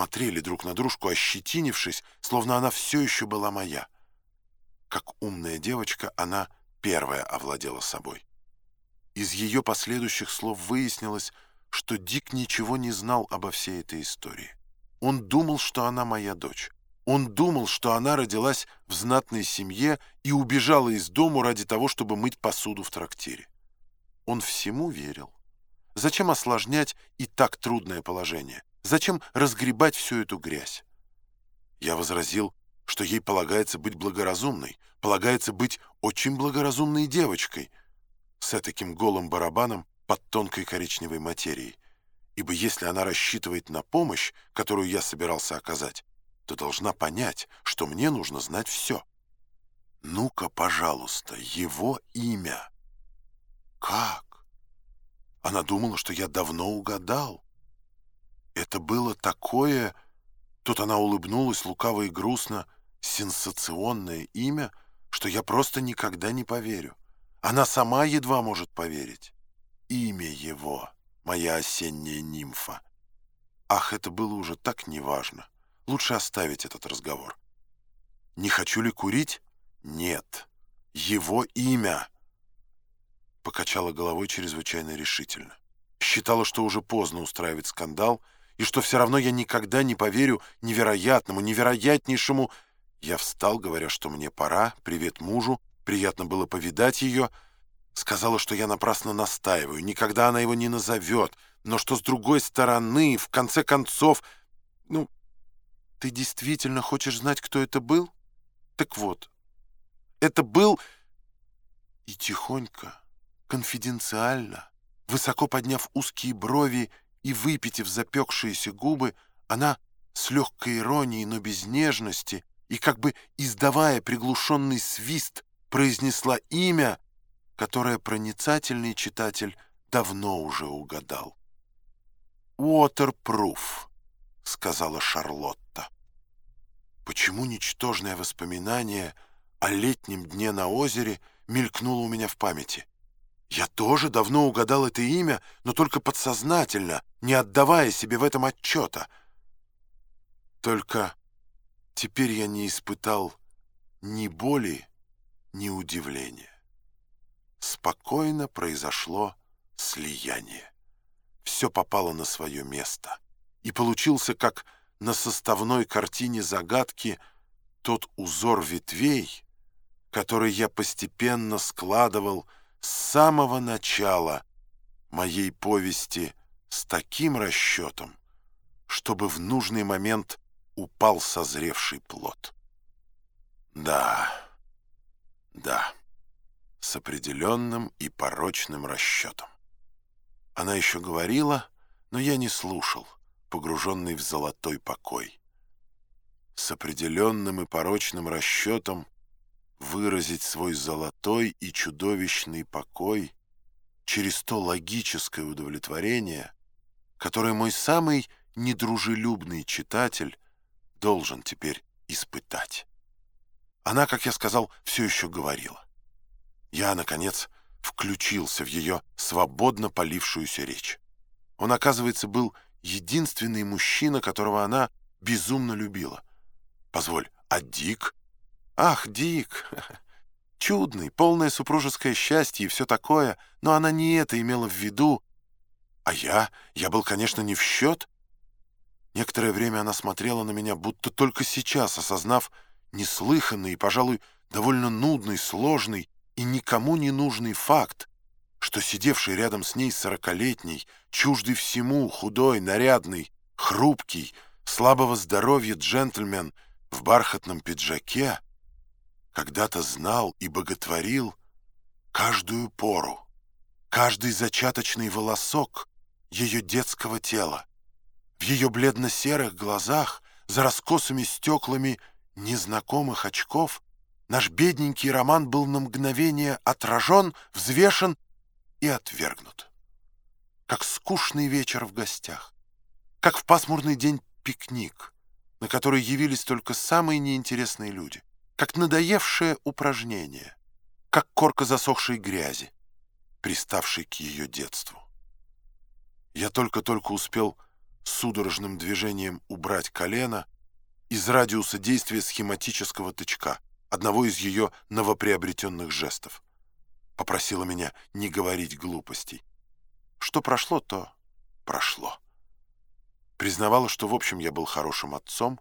смотрели друг на дружку, ощетинившись, словно она все еще была моя. Как умная девочка, она первая овладела собой. Из ее последующих слов выяснилось, что Дик ничего не знал обо всей этой истории. Он думал, что она моя дочь. Он думал, что она родилась в знатной семье и убежала из дому ради того, чтобы мыть посуду в трактире. Он всему верил. Зачем осложнять и так трудное положение? Зачем разгребать всю эту грязь? Я возразил, что ей полагается быть благоразумной, полагается быть очень благоразумной девочкой с таким голым барабаном под тонкой коричневой материей. Ибо если она рассчитывает на помощь, которую я собирался оказать, то должна понять, что мне нужно знать все. Ну-ка, пожалуйста, его имя. Как? Она думала, что я давно угадал. Это было такое... Тут она улыбнулась лукаво и грустно. Сенсационное имя, что я просто никогда не поверю. Она сама едва может поверить. Имя его, моя осенняя нимфа. Ах, это было уже так неважно. Лучше оставить этот разговор. Не хочу ли курить? Нет. Его имя. Покачала головой чрезвычайно решительно. Считала, что уже поздно устраивать скандал, и что все равно я никогда не поверю невероятному, невероятнейшему... Я встал, говоря, что мне пора, привет мужу, приятно было повидать ее. Сказала, что я напрасно настаиваю, никогда она его не назовет, но что с другой стороны, в конце концов... Ну, ты действительно хочешь знать, кто это был? Так вот, это был... И тихонько, конфиденциально, высоко подняв узкие брови и выпитив запекшиеся губы, она с легкой иронией, но без нежности, и как бы издавая приглушенный свист, произнесла имя, которое проницательный читатель давно уже угадал. «Уотерпруф», — сказала Шарлотта. Почему ничтожное воспоминание о летнем дне на озере мелькнуло у меня в памяти? Я тоже давно угадал это имя, но только подсознательно, не отдавая себе в этом отчета. Только теперь я не испытал ни боли, ни удивления. Спокойно произошло слияние. Все попало на свое место. И получился, как на составной картине загадки, тот узор ветвей, который я постепенно складывал с самого начала моей повести с таким расчетом, чтобы в нужный момент упал созревший плод. Да, да, с определенным и порочным расчетом. Она еще говорила, но я не слушал, погруженный в золотой покой. С определенным и порочным расчетом выразить свой золотой и чудовищный покой через то логическое удовлетворение, которое мой самый недружелюбный читатель должен теперь испытать. Она, как я сказал, все еще говорила. Я, наконец, включился в ее свободно полившуюся речь. Он, оказывается, был единственный мужчина, которого она безумно любила. Позволь, а Дик? Ах, Дик! Чудный, полное супружеское счастье и все такое, но она не это имела в виду. А я? Я был, конечно, не в счет. Некоторое время она смотрела на меня, будто только сейчас, осознав неслыханный и, пожалуй, довольно нудный, сложный и никому не нужный факт, что сидевший рядом с ней сорокалетний, чуждый всему, худой, нарядный, хрупкий, слабого здоровья джентльмен в бархатном пиджаке когда-то знал и боготворил каждую пору, каждый зачаточный волосок ее детского тела. В ее бледно-серых глазах, за раскосыми стеклами незнакомых очков, наш бедненький роман был на мгновение отражен, взвешен и отвергнут. Как скучный вечер в гостях, как в пасмурный день пикник, на который явились только самые неинтересные люди как надоевшее упражнение, как корка засохшей грязи, приставшей к ее детству. Я только-только успел судорожным движением убрать колено из радиуса действия схематического тычка, одного из ее новоприобретенных жестов. Попросила меня не говорить глупостей. Что прошло, то прошло. Признавала, что в общем я был хорошим отцом,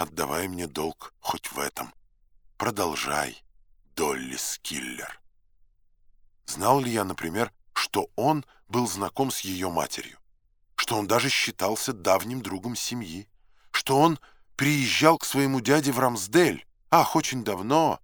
отдавая мне долг хоть в этом. Продолжай, Долли Скиллер. Знал ли я, например, что он был знаком с ее матерью, что он даже считался давним другом семьи, что он приезжал к своему дяде в Рамсдель, ах, очень давно,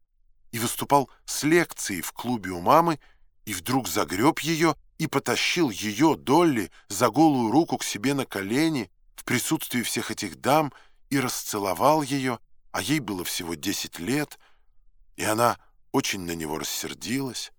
и выступал с лекцией в клубе у мамы, и вдруг загреб ее и потащил ее, Долли, за голую руку к себе на колени в присутствии всех этих дам и расцеловал ее, а ей было всего 10 лет, и она очень на него рассердилась,